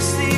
see